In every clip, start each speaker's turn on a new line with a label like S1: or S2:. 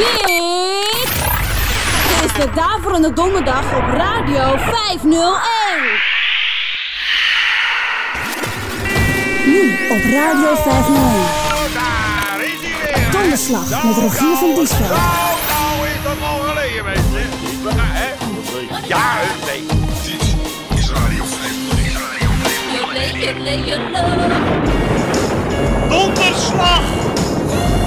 S1: Dit is de Daverende Donderdag op Radio 501. Nu op Radio 501.
S2: Daar is hij weer.
S1: Donderslag met Rogier van Diesveld.
S2: Nou, nou is dat al geleden, mensen. Ja, nee.
S3: Dit is Radio 501.
S4: Donderslag!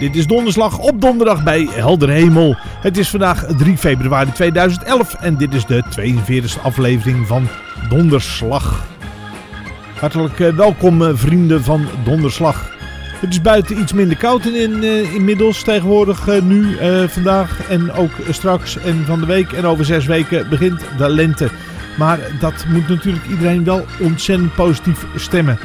S4: Dit is donderslag op donderdag bij heldere hemel. Het is vandaag 3 februari 2011 en dit is de 42e aflevering van Donderslag. Hartelijk eh, welkom eh, vrienden van Donderslag. Het is buiten iets minder koud in, in, eh, inmiddels tegenwoordig nu, vandaag en ook straks en van de week. En over zes weken begint de lente. Maar dat moet natuurlijk iedereen wel ontzettend positief stemmen.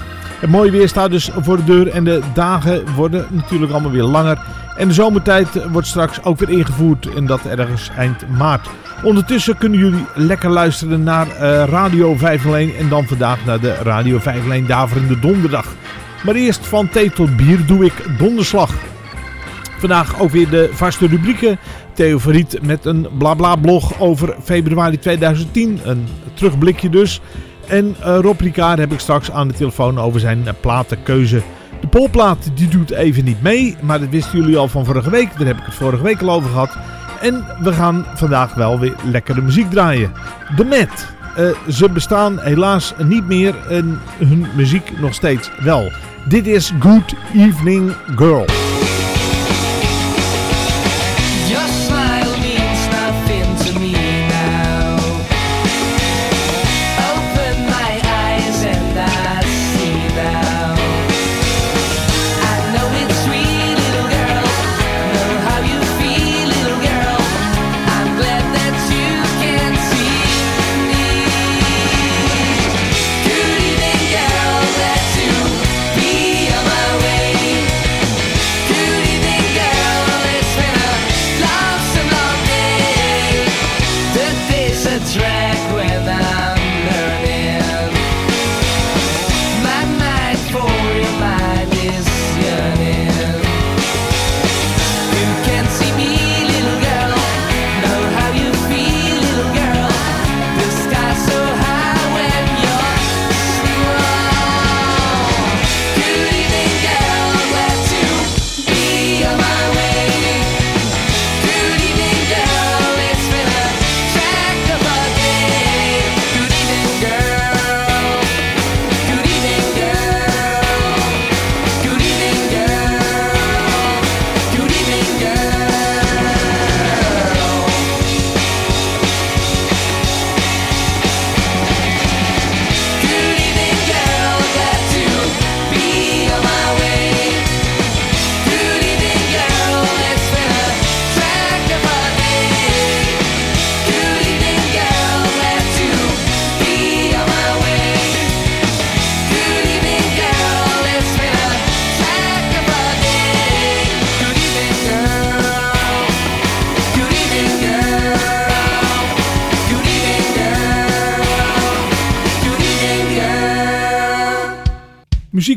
S4: Het mooie weer staat dus voor de deur en de dagen worden natuurlijk allemaal weer langer. En de zomertijd wordt straks ook weer ingevoerd en dat ergens eind maart. Ondertussen kunnen jullie lekker luisteren naar eh, Radio 501 en dan vandaag naar de Radio 501 Daverende Donderdag. Maar eerst van thee tot bier doe ik donderslag. Vandaag ook weer de vaste rubrieken. Theo met een blabla blog over februari 2010. Een terugblikje dus. En uh, Rob Ricard heb ik straks aan de telefoon over zijn uh, platenkeuze. De polplaat die doet even niet mee. Maar dat wisten jullie al van vorige week. Daar heb ik het vorige week al over gehad. En we gaan vandaag wel weer lekkere muziek draaien. De Met. Uh, ze bestaan helaas niet meer en hun muziek nog steeds wel. Dit is Good Evening Girl.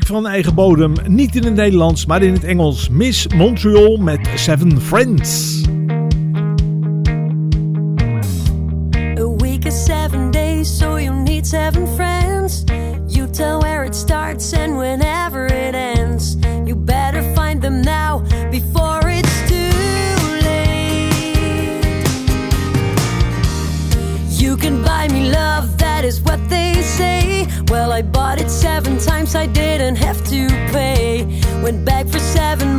S4: Van eigen bodem, niet in het Nederlands, maar in het Engels. Miss Montreal met Seven Friends.
S5: I didn't have to pay. Went back for seven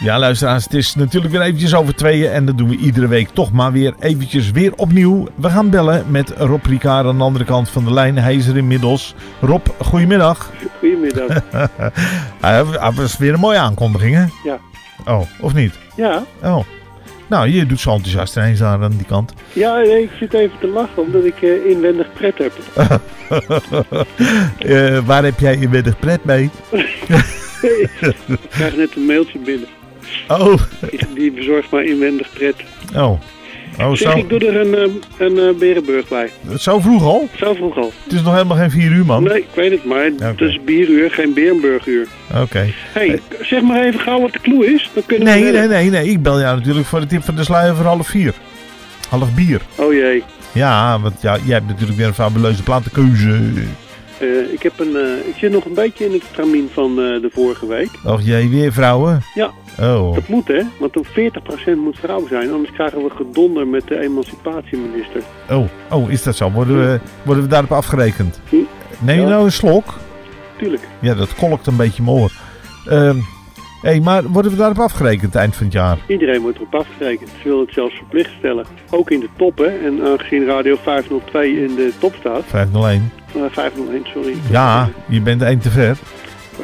S6: Ja, luisteraars, het is natuurlijk weer eventjes over tweeën. En dat doen we iedere week toch maar weer eventjes weer opnieuw. We gaan bellen met Rob Ricard aan de andere kant van de lijn. Hij is er inmiddels. Rob, goedemiddag.
S7: Goedemiddag.
S6: Dat was weer een mooie aankondiging, hè?
S7: Ja.
S6: Oh, of niet?
S7: Ja,
S6: Oh. Nou, je doet zo enthousiast ineens daar aan die kant.
S7: ja nee, ik zit even te lachen omdat ik eh, inwendig pret heb.
S6: Eh, waar heb jij inwendig pret mee?
S7: ik krijg net een mailtje binnen.
S6: Oh,
S7: Die, bezorgt mij inwendig pret.
S6: oh. Oh,
S7: Zeg,
S6: zo,
S7: ik doe er een, eh, een eh, Berenburg bij.
S6: zo vroeg al?
S7: Zo vroeg al.
S6: Het is nog helemaal geen vier uur, man.
S7: Nee, ik weet het, maar het is bieruur, geen Berenburguur.
S6: Oké.
S7: hey, zeg maar even gauw wat de clue is. Dan kunnen
S6: Nee,
S7: we
S6: nee, nee, nee. Ik bel jou natuurlijk voor de tip van de sluier voor half vier. Half bier.
S7: Oh jee.
S6: Ja, want ja, jij hebt natuurlijk weer een fabuleuze platenkeuze.
S7: Eh, ik, heb een, eh, ik zit nog een beetje in het tramien van eh, de vorige week.
S6: Och jij weer vrouwen?
S7: Ja.
S6: Oh.
S7: Dat moet hè, want op 40% moet vrouw zijn. Anders krijgen we gedonder met de emancipatieminister.
S6: Oh, oh, is dat zo? Worden we, worden we daarop afgerekend?
S7: Hm.
S6: Neem je
S7: Ja.
S6: nou een slok?
S7: Tuurlijk.
S6: Ja, dat kolkt een beetje in mijn oor. Ehm hey, maar worden we daarop afgerekend eind van het jaar?
S7: Iedereen wordt erop afgerekend. Ze willen het zelfs verplicht stellen. Ook in de top, hè. En aangezien Radio 502 in de top staat...
S6: 501.
S7: eh, 501, sorry.
S6: Ja, je bent één te ver.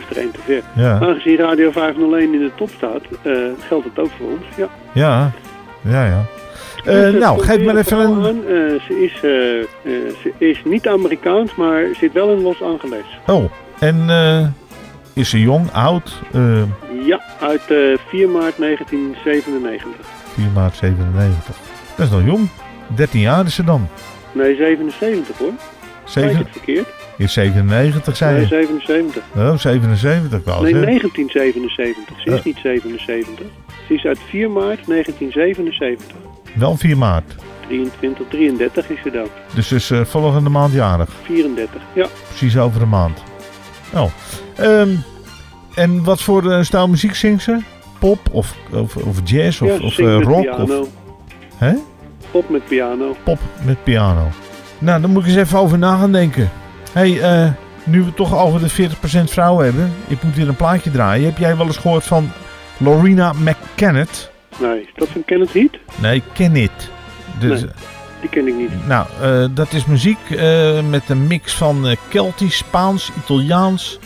S7: Was er één te ver.
S6: Ja,
S7: Aangezien Radio 501 in de top staat, eh, geldt het ook voor ons. Ja.
S6: ja, ja, ja.
S7: Dus, eh,
S6: nou, geef maar
S7: een
S6: even een...
S7: aan. Eh, ze, is, ze is niet Amerikaans, maar zit wel in Los Angeles.
S6: Oh, en is ze jong, oud?
S7: Ja, uit eh 4 maart 1997.
S6: 4 maart 97. Dat is nog jong. 13 jaar is ze dan.
S7: Nee, 77 hoor. Kijk
S6: Zeven,
S7: het verkeerd.
S6: Is 97, zei
S7: Nee,
S6: je?
S7: 77.
S6: Oh, 77 wel.
S7: Nee,
S6: zeg.
S7: 1977. Ze is
S6: Eh.
S7: niet 77. Ze is uit 4 maart 1977.
S6: Wel 4 maart.
S7: 23, 33 is ze dan.
S6: Dus is eh, volgende maand jarig.
S7: 34. Ja,
S6: Precies over een maand. Oh. Ehm, en wat voor eh, stijl muziek zingt ze? Pop of, of, of jazz of,
S7: ja
S6: of
S7: met
S6: rock?
S7: piano.
S6: Of, hè?
S7: Pop met piano.
S6: Pop met piano. Nou, daar moet ik eens even over na gaan denken. Hey, eh, nu we het toch over de 40% vrouwen hebben. Ik moet weer een plaatje draaien. Heb jij wel eens gehoord van Lorena McKennet?
S7: Nee, is dat van Kenneth Heat?
S6: Nee, Kenneth. Dus,
S7: Nee. Die ken ik niet.
S6: Nou, eh, dat is muziek eh, met een mix van Keltisch, Spaans, Italiaans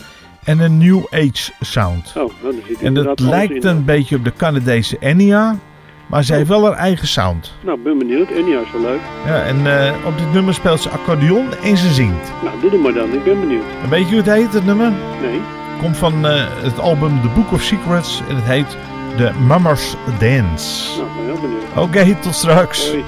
S6: en een New Age sound.
S7: Oh, nou, daar zit
S6: En dat lijkt een beetje op de Canadese Enya, maar zij heeft wel haar eigen sound.
S7: Nou, ben benieuwd. Enya is wel leuk.
S6: Ja, en eh, op dit nummer speelt ze accordeon en ze zingt.
S7: Nou, doe het maar dan. Ik ben benieuwd.
S6: En weet je hoe het heet, het nummer?
S7: Nee.
S6: Komt van eh, het album The Book of Secrets en het heet The Mama's Dance.
S7: Nou, ben heel benieuwd.
S6: Oké, tot straks.
S7: Hoi.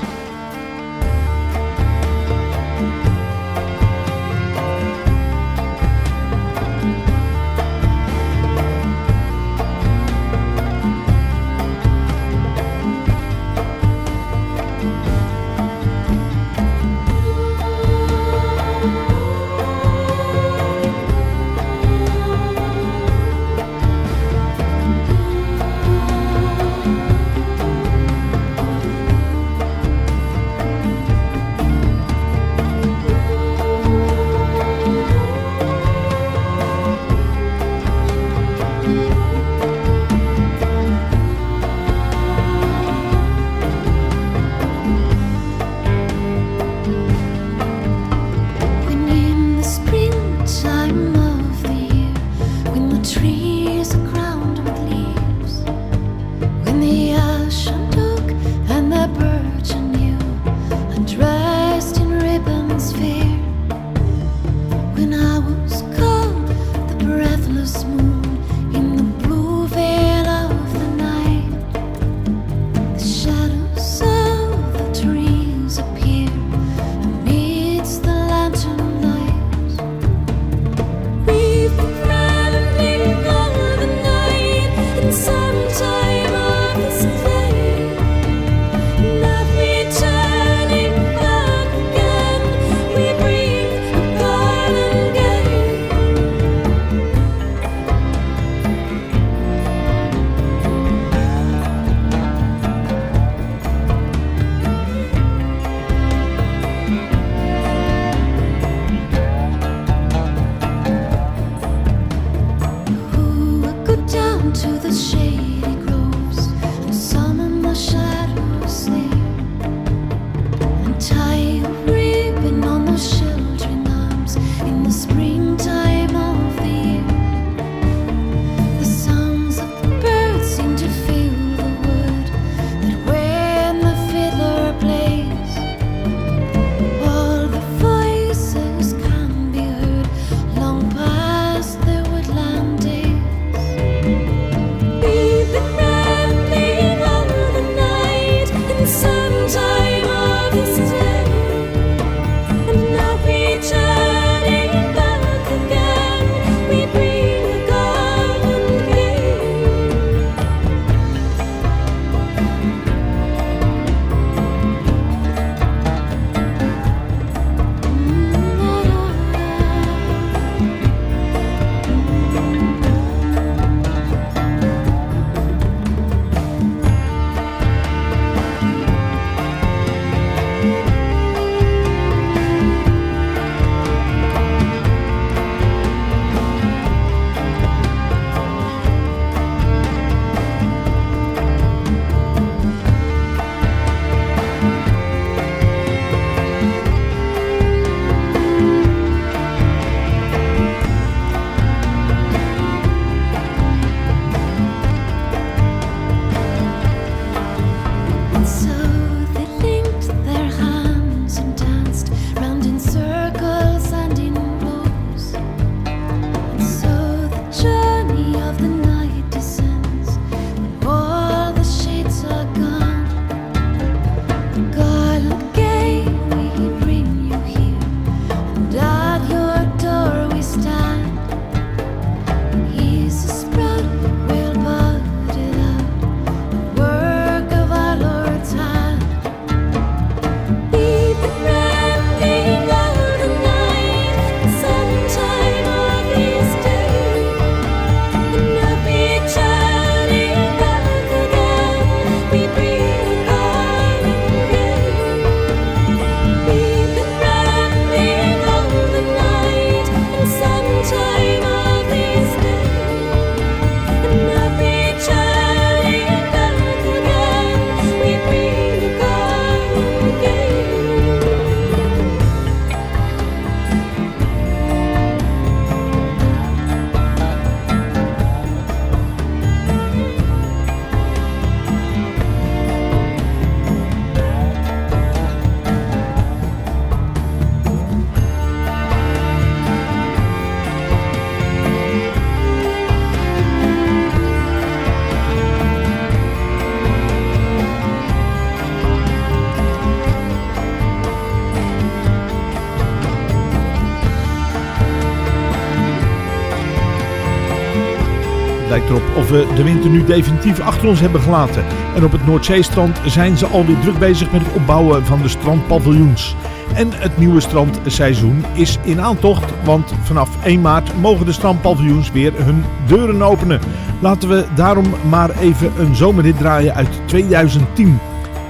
S8: we
S6: de winter nu definitief achter ons hebben gelaten. En op het Noordzeestrand zijn ze alweer druk bezig met het opbouwen van de strandpaviljoens. En het nieuwe strandseizoen is in aantocht, want vanaf 1 maart mogen de strandpaviljoens weer hun deuren openen. Laten we daarom maar even een zomerhit draaien uit 2010.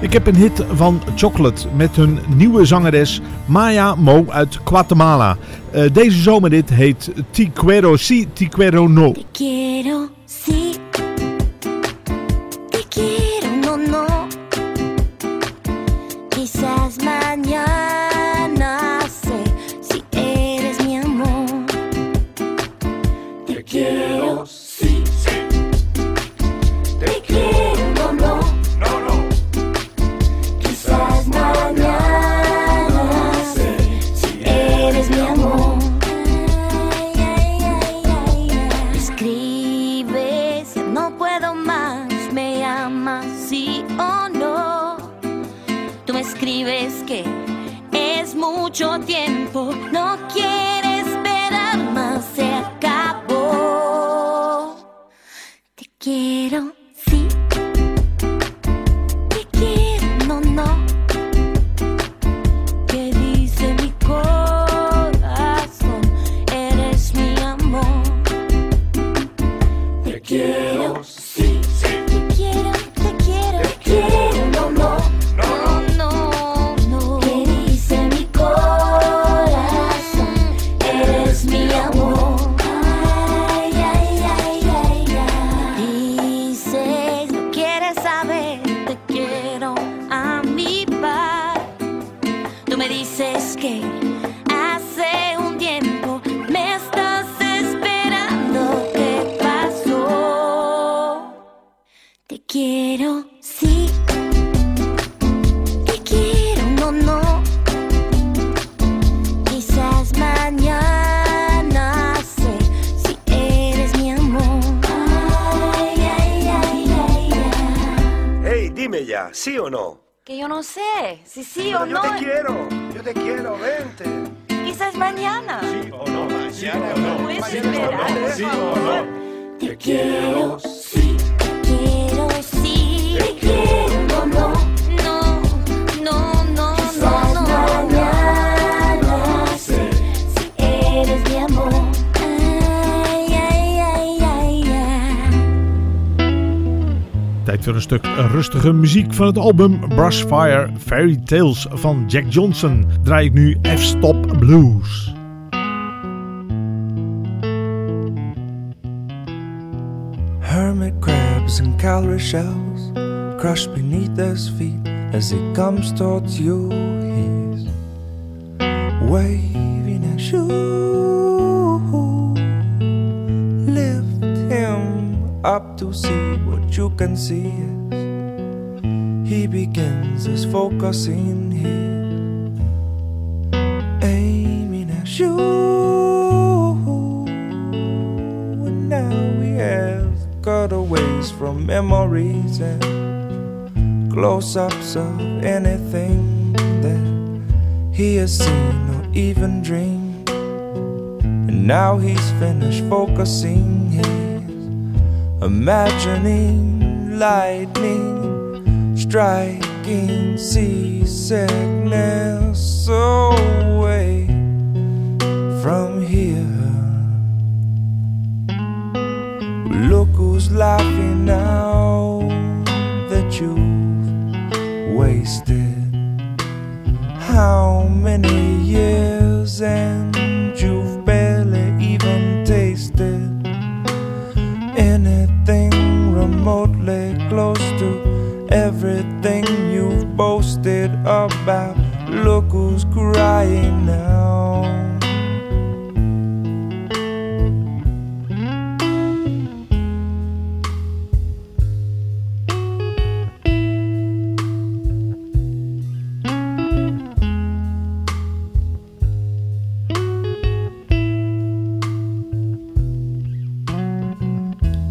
S6: Ik heb een hit van Chocolate met hun nieuwe zangeres Maya Mo uit Guatemala. Eh, deze zomerhit heet Tiquero Si, Tiquero No.
S8: Tiquero mucho tiempo.
S6: Van het album Brushfire Fairy Tales van Jack Johnson. Draai ik nu F-Stop Blues.
S9: Hermit crabs and calorie shells crush beneath his feet as he comes towards you. He's waving at you. Lift him up to see what you can see he begins his focusing here, aiming at you. And now he has cutaways from memories and close ups of anything that he has seen or even dreamed. And now he's finished focusing his imagining lightning striking seasickness away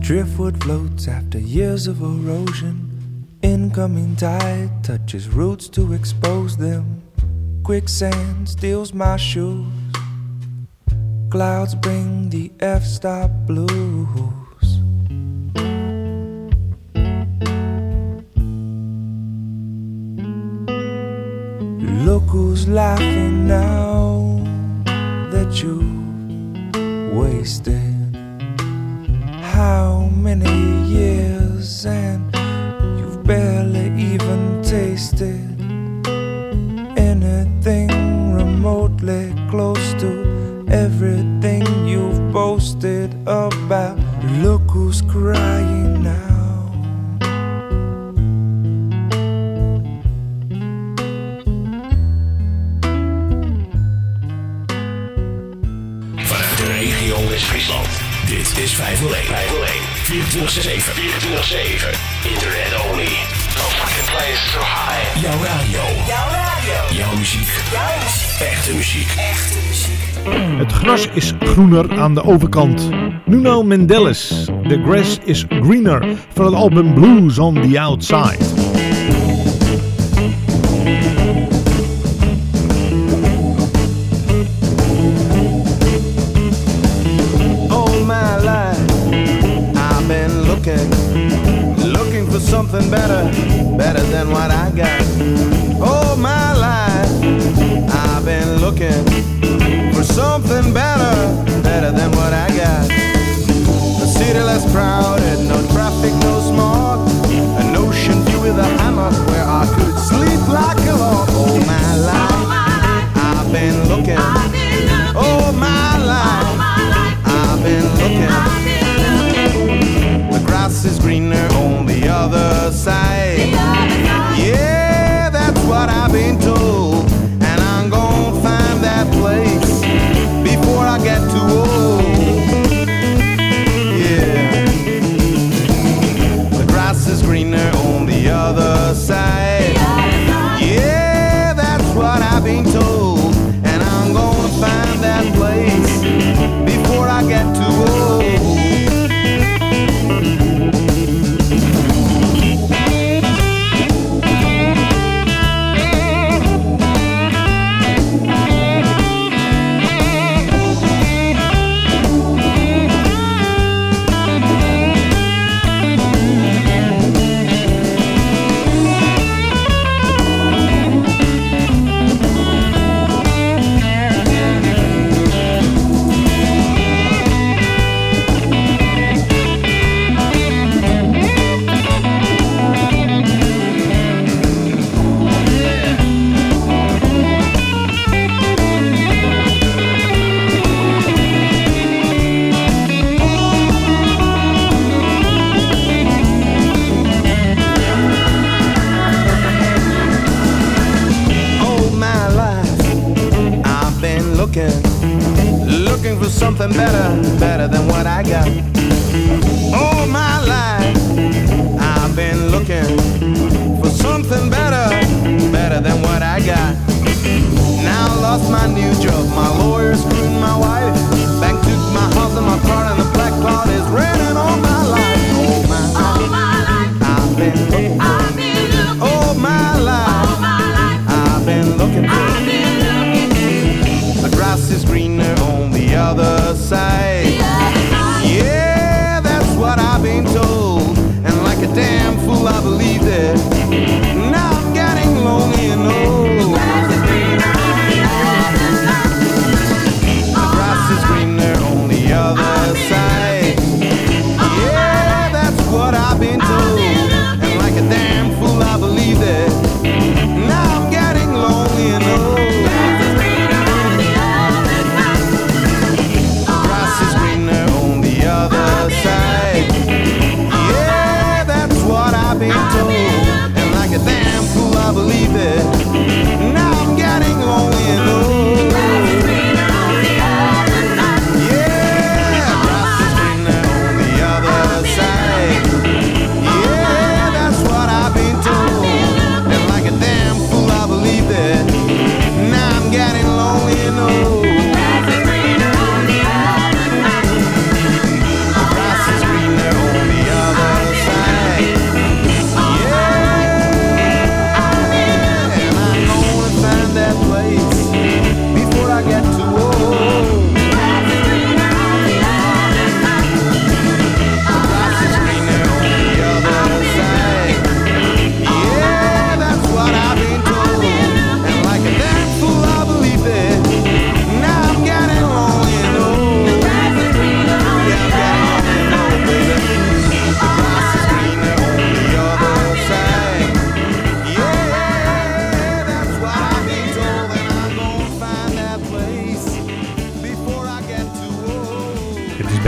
S9: Driftwood floats after years of erosion. Incoming tide touches roots to expose them. Quicksand steals my shoes. Clouds bring the F stop blues. Look who's laughing now that you wasted many years and you've barely even tasted
S10: 24-7. 24-7. Internet only. No fucking place so high. Jouw radio. Jouw radio. Jouw muziek. Jouw muziek. Echte muziek. Echte muziek.
S6: Het gras is groener aan de overkant. Nuno Mendeles, The Grass is Greener van het album Blues on the Outside.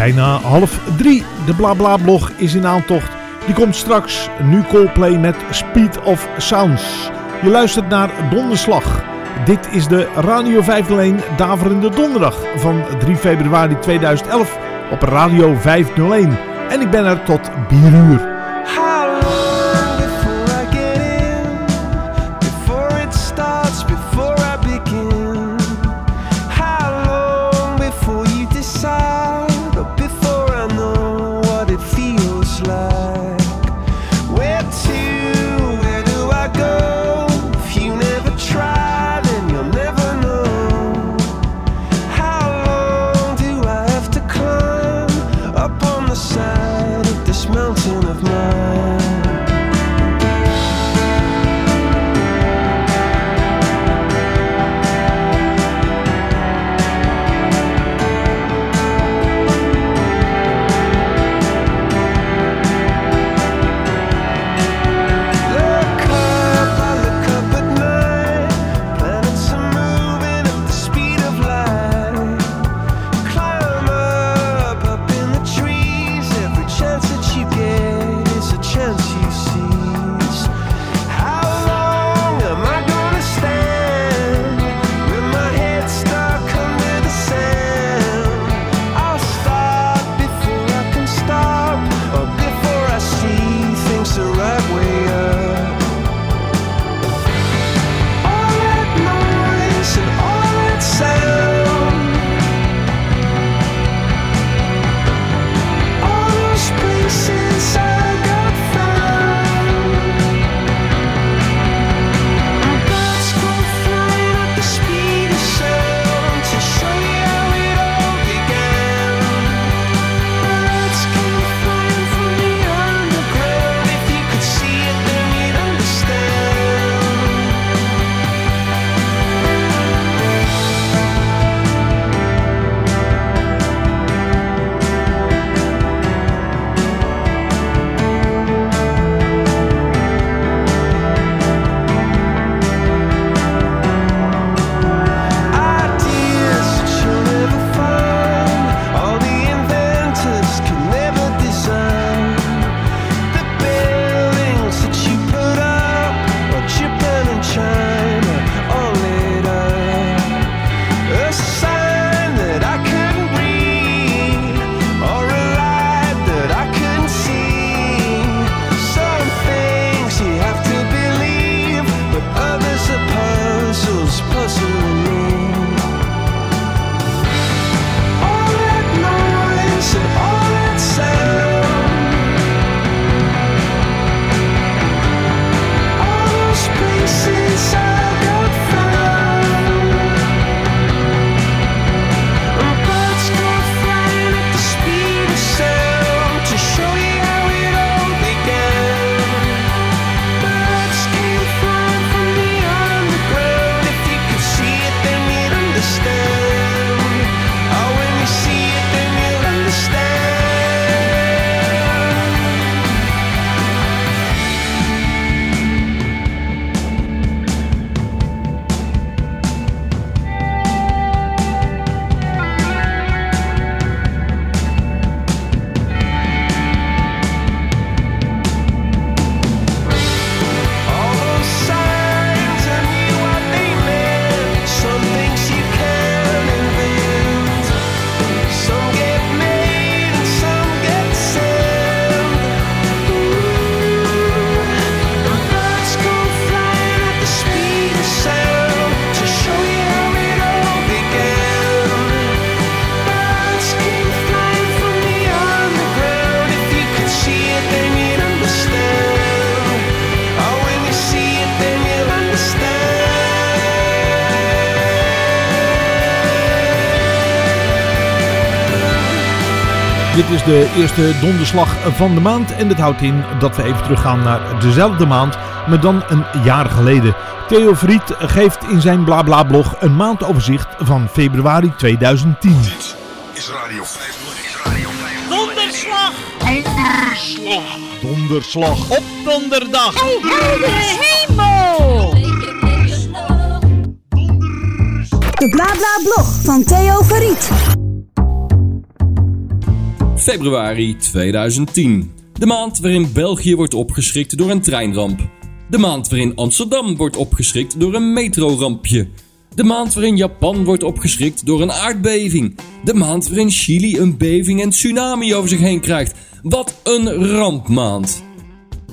S4: bijna half drie. De BlaBla-blog is in aantocht. Die komt straks. Nu Coldplay met Speed of Sounds. Je luistert naar Donderslag. Dit is de Radio 501 Daverende Donderdag van 3 februari 2011 op Radio 501. En ik ben er tot 4 uur.
S6: Dit is de eerste donderslag van de maand en dat houdt in dat we even teruggaan naar dezelfde maand, maar dan een jaar geleden. Theo Vriet geeft in zijn BlaBla-blog een maandoverzicht van februari 2010.
S3: Is Radio 501. Is Radio 501.
S11: Donderslag!
S6: Donderslag! Donderslag!
S11: Op donderdag! Heldere hemel!
S1: De BlaBla blog van Theo Verriet.
S12: Februari 2010. De maand waarin België wordt opgeschrikt door een treinramp. De maand waarin Amsterdam wordt opgeschrikt door een metrorampje. De maand waarin Japan wordt opgeschrikt door een aardbeving. De maand waarin Chili een beving en tsunami over zich heen krijgt. Wat een rampmaand.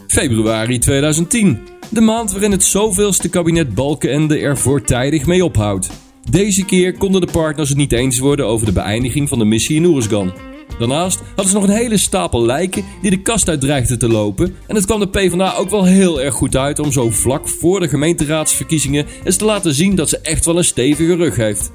S12: Februari 2010. De maand waarin het zoveelste kabinet Balkenende er voortijdig mee ophoudt. Deze keer konden de partners het niet eens worden over de beëindiging van de missie in Oeruzgan. Daarnaast hadden ze nog een hele stapel lijken die de kast uit dreigden te lopen. En het kwam de PvdA ook wel heel erg goed uit om zo vlak voor de gemeenteraadsverkiezingen eens te laten zien dat ze echt wel een stevige rug heeft.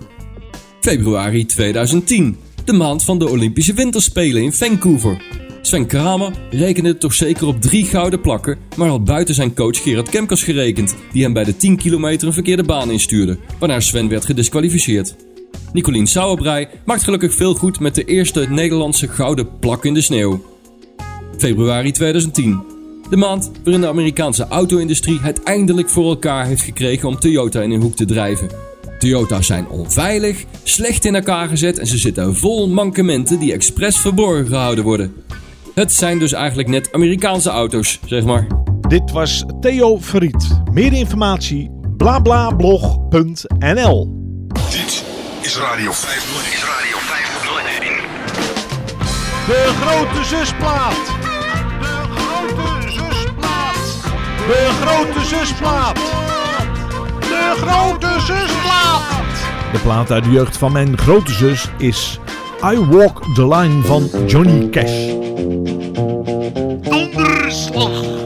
S12: Februari 2010, de maand van de Olympische Winterspelen in Vancouver. Sven Kramer rekende toch zeker op drie gouden plakken, maar had buiten zijn coach Gerard Kemkers gerekend, die hem bij de 10 kilometer een verkeerde baan instuurde, waarna Sven werd gedisqualificeerd. Nicolien Sauerbrei maakt gelukkig veel goed met de eerste Nederlandse gouden plak in de sneeuw. Februari 2010. De maand waarin de Amerikaanse auto-industrie het eindelijk voor elkaar heeft gekregen om Toyota in een hoek te drijven. Toyota's zijn onveilig, slecht in elkaar gezet en ze zitten vol mankementen die expres verborgen gehouden worden. Het zijn dus eigenlijk net Amerikaanse auto's, zeg maar.
S6: Dit was Theo Verriet. Meer informatie blablablog.nl
S3: Dit is Radio 501. Is Radio 501.
S6: De grote zusplaat. De grote zusplaat. De grote zusplaat. De grote zusplaat. De plaat uit de jeugd van mijn grote zus is I Walk the Line van Johnny Cash. Donderslag.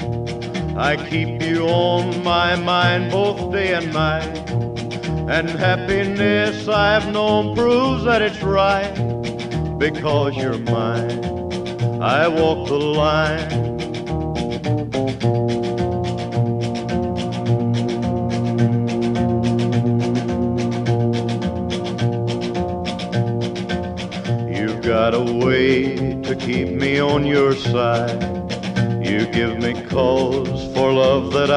S13: I keep you on my mind both day and night. And happiness I've known proves that it's right because you're mine. I walk the line.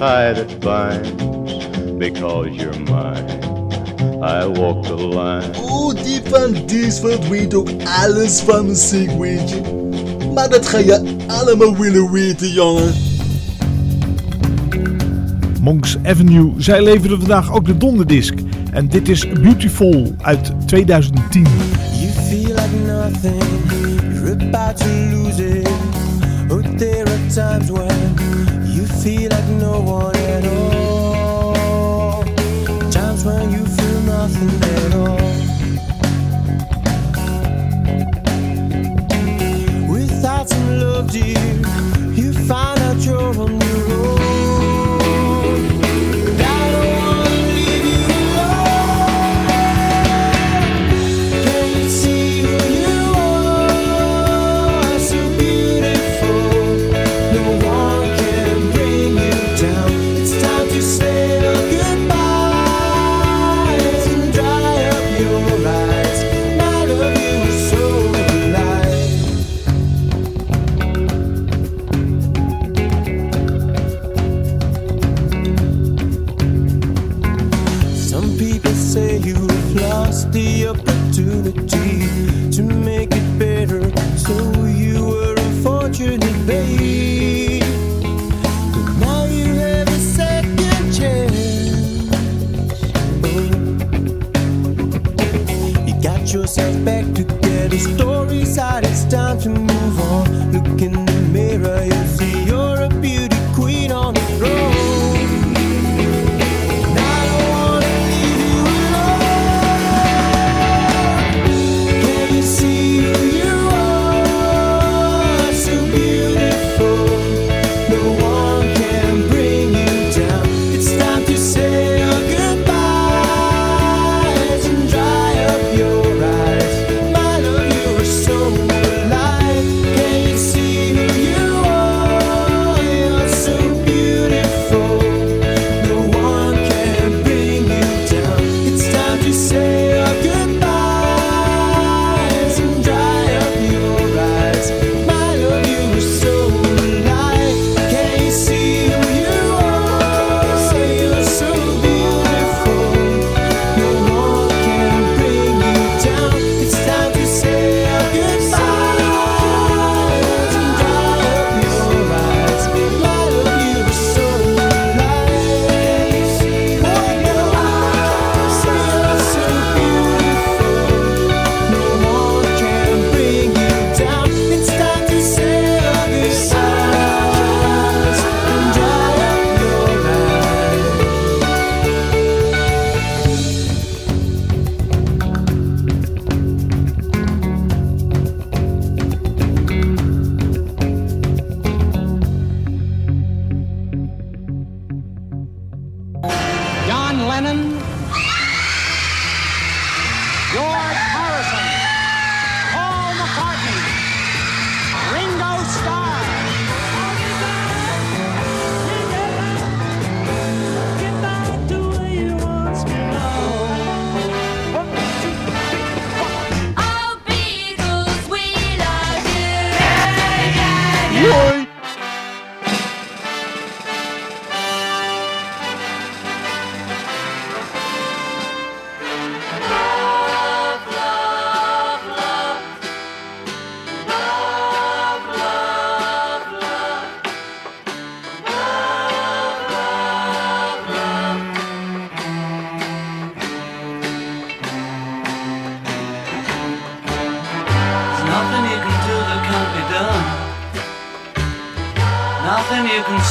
S13: tie that binds, because you're mine. I walk the line.
S14: Oh, die van Dies weet ook alles van muziek, weet je. Maar dat ga je allemaal willen weten, jongen.
S6: Monks Avenue, zij leveren vandaag ook de donderdisc. En dit is Beautiful uit 2010.
S4: You feel like nothing, you're about to lose it. Oh, there are times when... feel like no one at all. Times when you feel nothing at all. Without some love, dear, you find out you're on your own.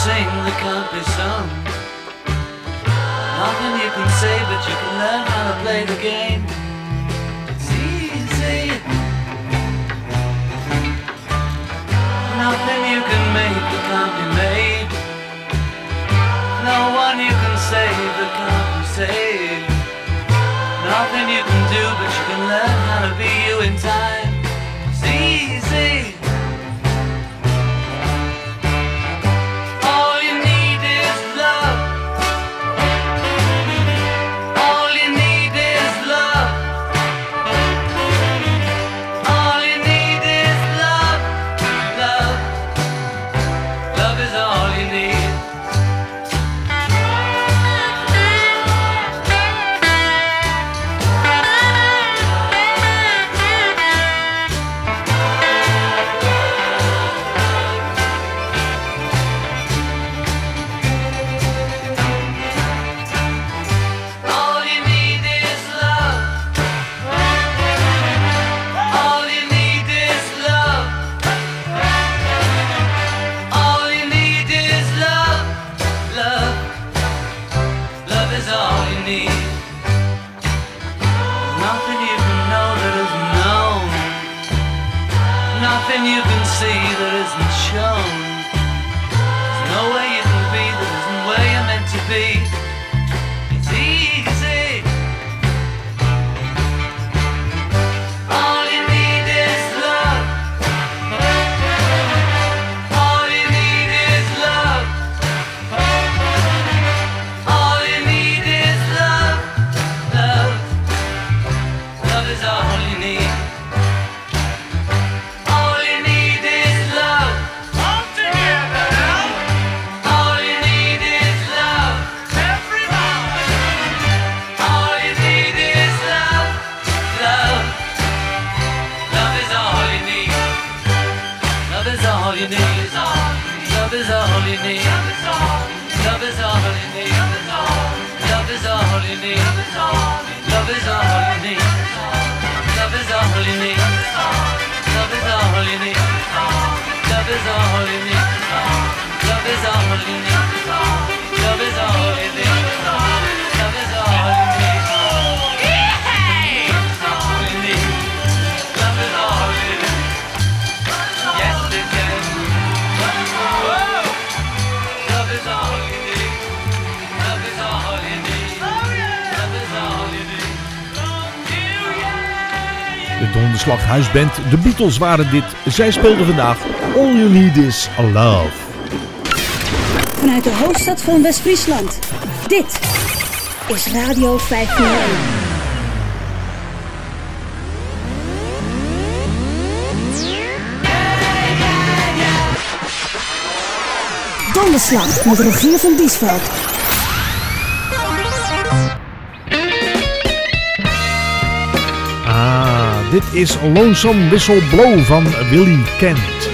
S15: sing can't be. Nothing you can say, but you can learn how to play the game. to be.
S6: huisband The Beatles waren dit. Zij speelden vandaag All You Need Is Love.
S1: Vanuit de hoofdstad van West-Friesland. Dit is Radio 501. Donderslag met Rogier van
S6: Biesveld. Dit is Lonesome Whistleblow van Willy Kent.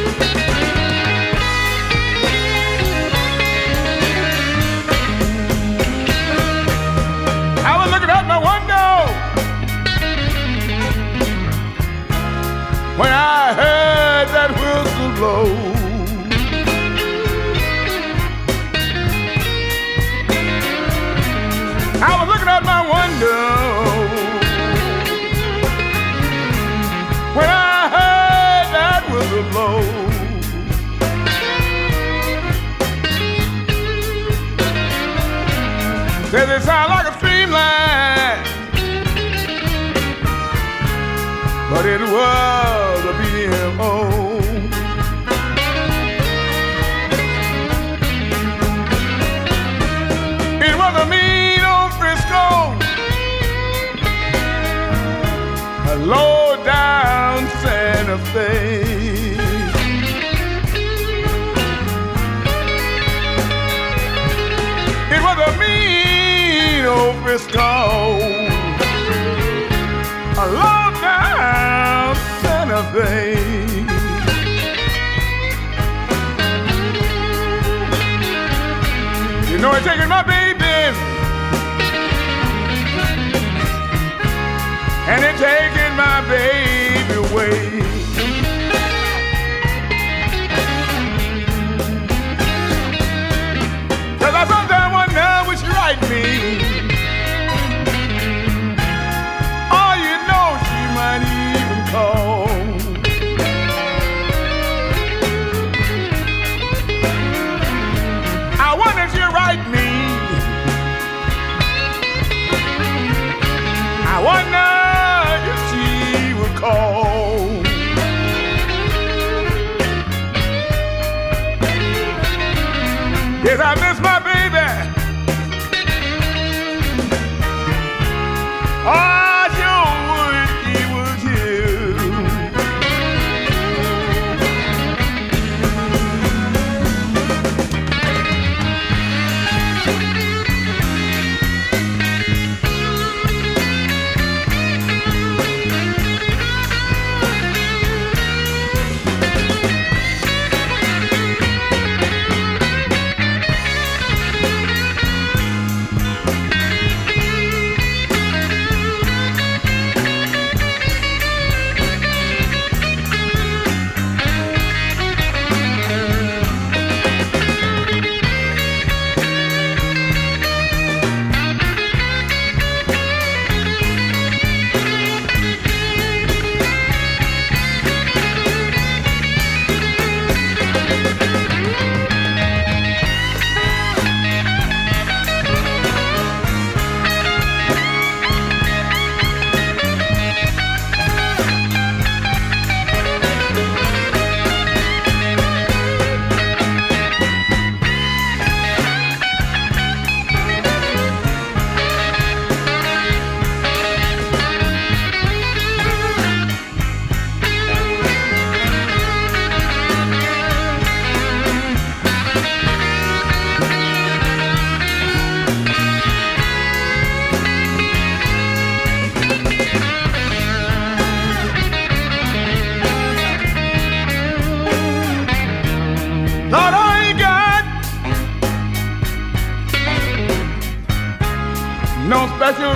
S16: Baby, sound like a dreamland, But it was a BMO. It was a mean old Frisco. Hello. taking my baby. I've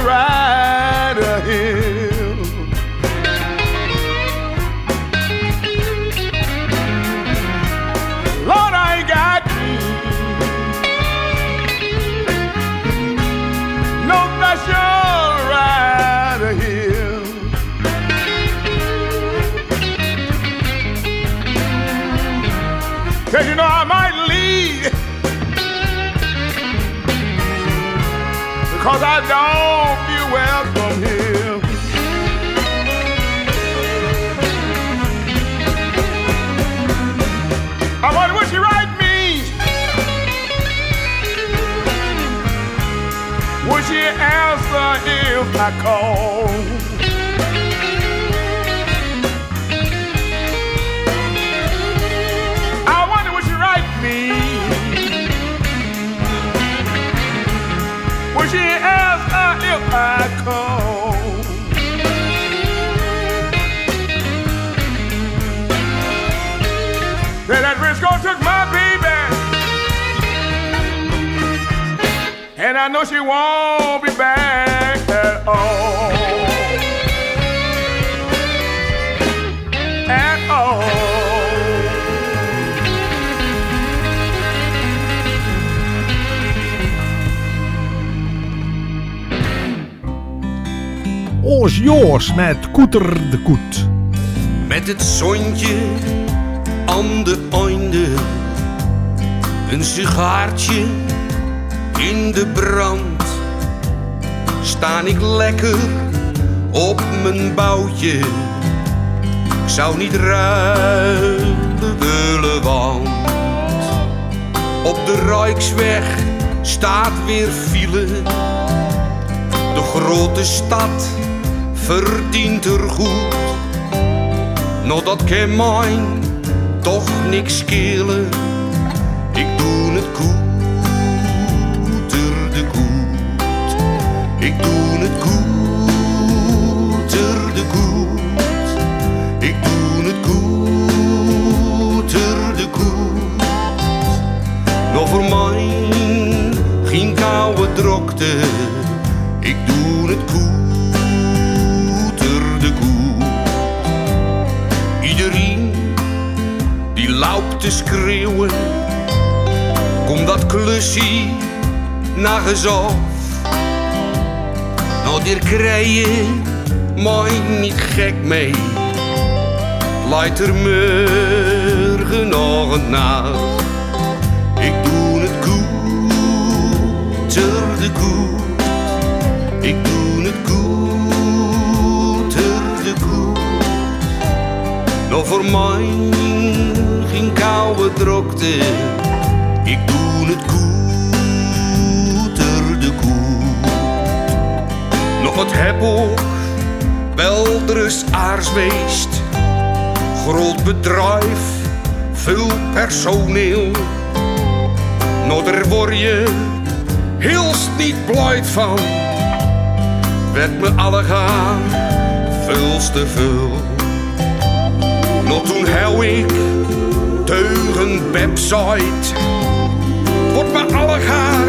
S16: right. Met Koeter de Koet.
S17: Met het zonnetje aan de einde. Een sigaartje in de brand. Staan ik lekker op mijn boutje. Ik zou niet ruilen willen, want op de Rijksweg staat weer file. De grote stad verdient er goed. Nou, dat kan mij toch niks schelen. Ik doe het koeter de koet. Ik doe het koeter de koet. Ik doe het koeter de koet. Nou, voor mij geen koude drokte. Te schreeuwen, komt dat klusje naar af. Nou, daar krijg je mij niet gek mee. Leidt er morgen nog een nacht. Ik doe het koeter de koet. Ik doe het koeter de koet. Nou voor mij koude drokte. Ik doe het koeter de koet. Nog wat heb ook wel dus aarsbeest. Groot bedrijf, veel personeel. Nou daar word je heel niet blij van. Werd me alle gaan veel te veel. Nog toen hou ik teugen website. Wordt me alle haar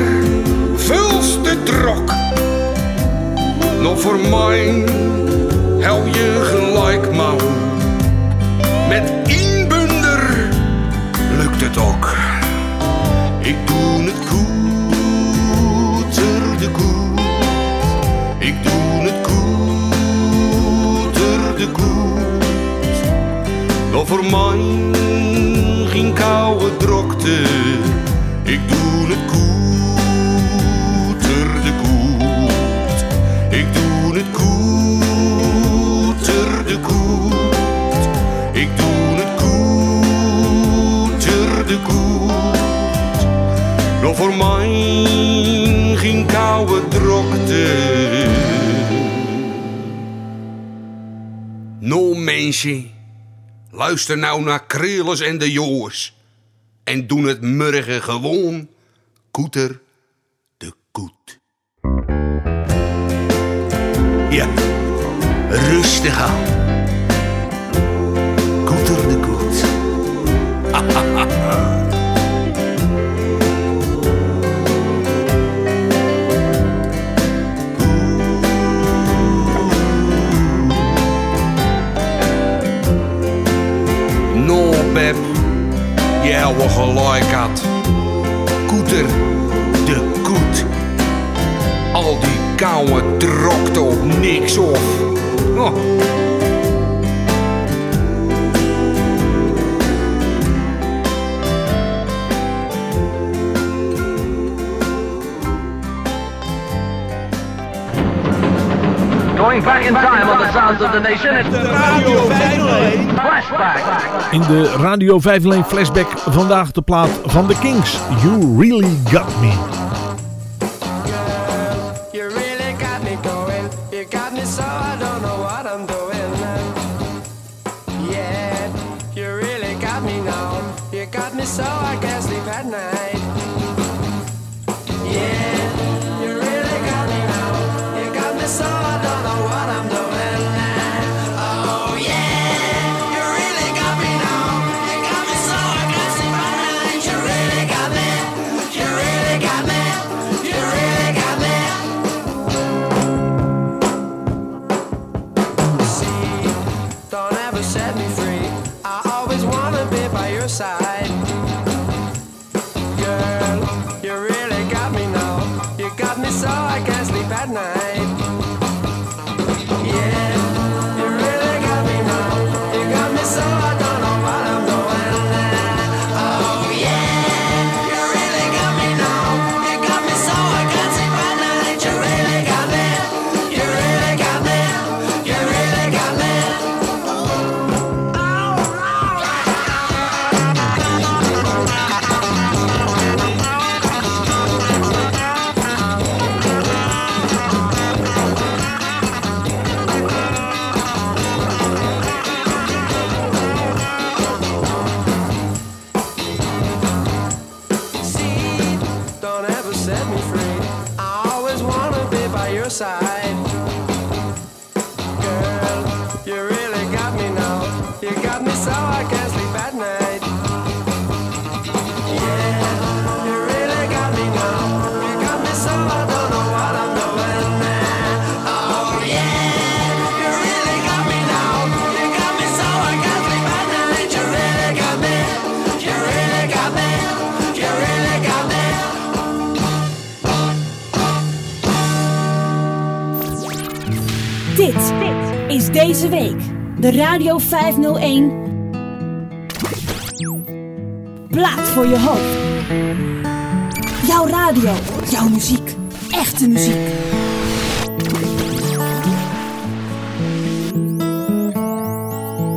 S17: veel te drok. Nog voor mij hou je gelijk man. Met inbunder lukt het ook. Ik doe het koeter de koet. Ik doe het koeter de koet. Wel voor mij geen koude drokte. Ik doe het koeter de koet. Ik doe het koeter de koet. Ik doe het koeter de koet. Wel voor mij geen koude drokte. No mensen, luister nou naar Krelis en de Joors. En doen het morgen gewoon, koeter de koet. Ja, rustig aan. Koeter de koet. Jij je ouwe gelijk had. Koeter de koet. Al die koude drokte op niks of. Oh.
S6: Going back in time on the sounds of the nation, the Radio 501 Flashback.
S4: In de Radio 501 flashback vandaag de plaat van The Kings. You Really Got Me.
S1: Dit is deze week de Radio 501 Plaat voor je hoofd. Jouw radio, jouw muziek, echte muziek.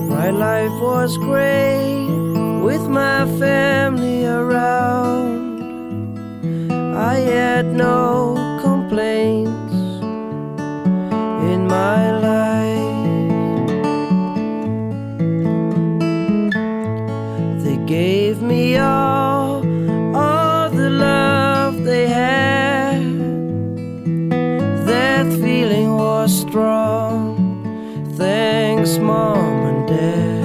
S18: My life was great with my family around. I had no complaints in my life. Was strong. Thanks, mom and dad.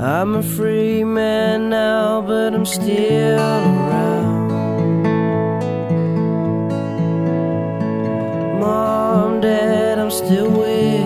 S18: I'm a free man now, but I'm still around. Mom, dad, I'm still with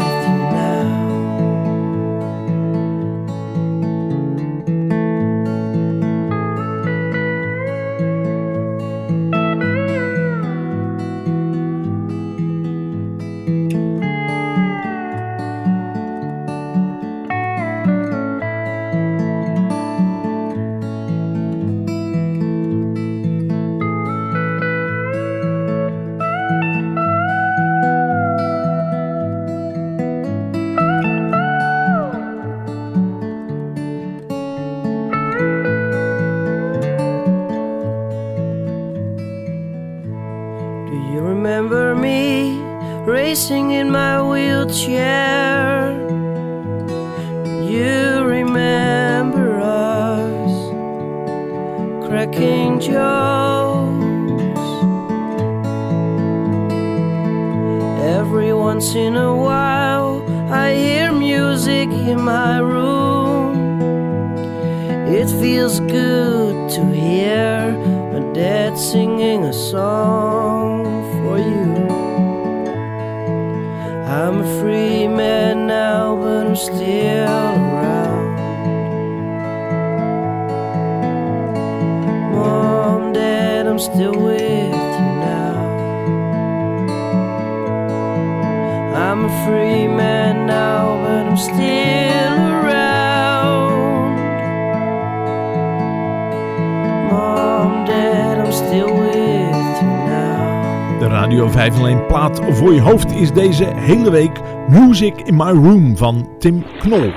S6: deze hele week Music in My Room van Tim Knol.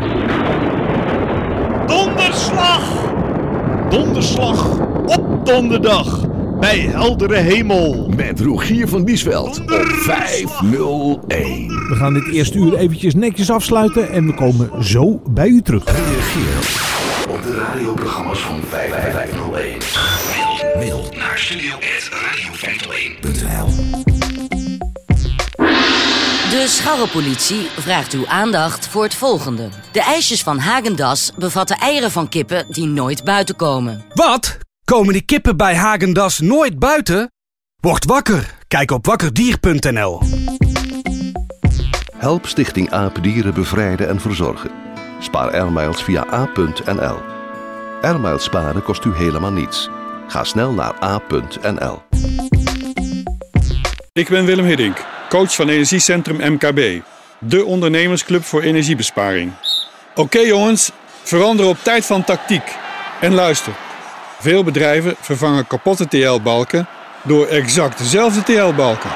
S19: Donderslag! Donderslag op donderdag bij heldere hemel.
S10: Met Rogier van Biesveld op 501.
S6: We gaan dit eerste uur eventjes netjes afsluiten en we komen zo bij u terug.
S10: Reageer op de radioprogramma's van 5501. Mail, mail naar studio.radio501.nl
S20: De scharrepolitie vraagt uw aandacht voor het volgende. De ijsjes van Hagendas bevatten eieren van kippen die nooit buiten komen.
S21: Wat? Komen die kippen bij Hagendas nooit buiten? Word wakker. Kijk op wakkerdier.nl.
S22: Help Stichting Aapdieren bevrijden en verzorgen. Spaar airmiles via a.nl. Airmiles sparen kost u helemaal niets. Ga snel naar a.nl.
S23: Ik ben Willem Hiddink, coach van Energiecentrum MKB. De ondernemersclub voor energiebesparing. Oké jongens, verander op tijd van tactiek. En luister. Veel bedrijven vervangen kapotte TL-balken door exact dezelfde TL-balken.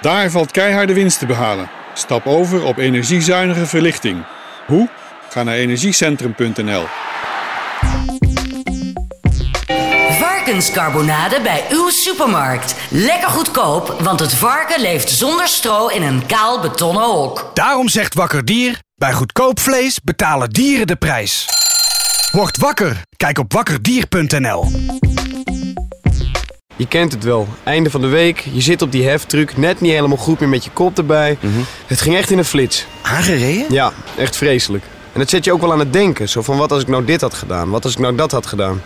S23: Daar valt keiharde winst te behalen. Stap over op energiezuinige verlichting. Hoe? Ga naar energiecentrum.nl.
S20: Varkenscarbonade bij uw supermarkt. Lekker goedkoop, want het varken leeft zonder stro in een kaal betonnen hok.
S21: Daarom zegt Wakker Dier, bij goedkoop vlees betalen dieren de prijs. Word wakker. Kijk op wakkerdier.nl.
S24: Je kent het wel. Einde van de week, je zit op die heftruck, net niet helemaal goed meer met je kop erbij. Het ging echt in een flits.
S22: Aangereden?
S24: Ja, echt vreselijk. En dat zet je ook wel aan het denken. Zo van, wat als ik nou dit had gedaan? Wat als ik nou dat had gedaan?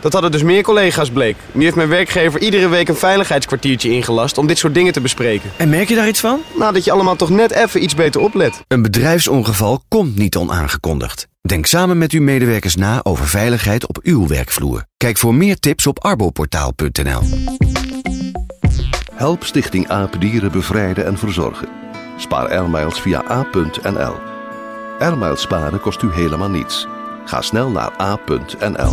S24: Dat hadden dus meer collega's bleek. Nu heeft mijn werkgever iedere week een veiligheidskwartiertje ingelast om dit soort dingen te bespreken.
S22: En merk je daar iets van?
S24: Nou, dat je allemaal toch net even iets beter oplet.
S22: Een bedrijfsongeval komt niet onaangekondigd. Denk samen met uw medewerkers na over veiligheid op uw werkvloer. Kijk voor meer tips op arboportaal.nl. Help Stichting Aapdieren bevrijden en verzorgen. Spaar airmiles via a.nl. Airmail sparen kost u helemaal niets. Ga snel naar a.nl.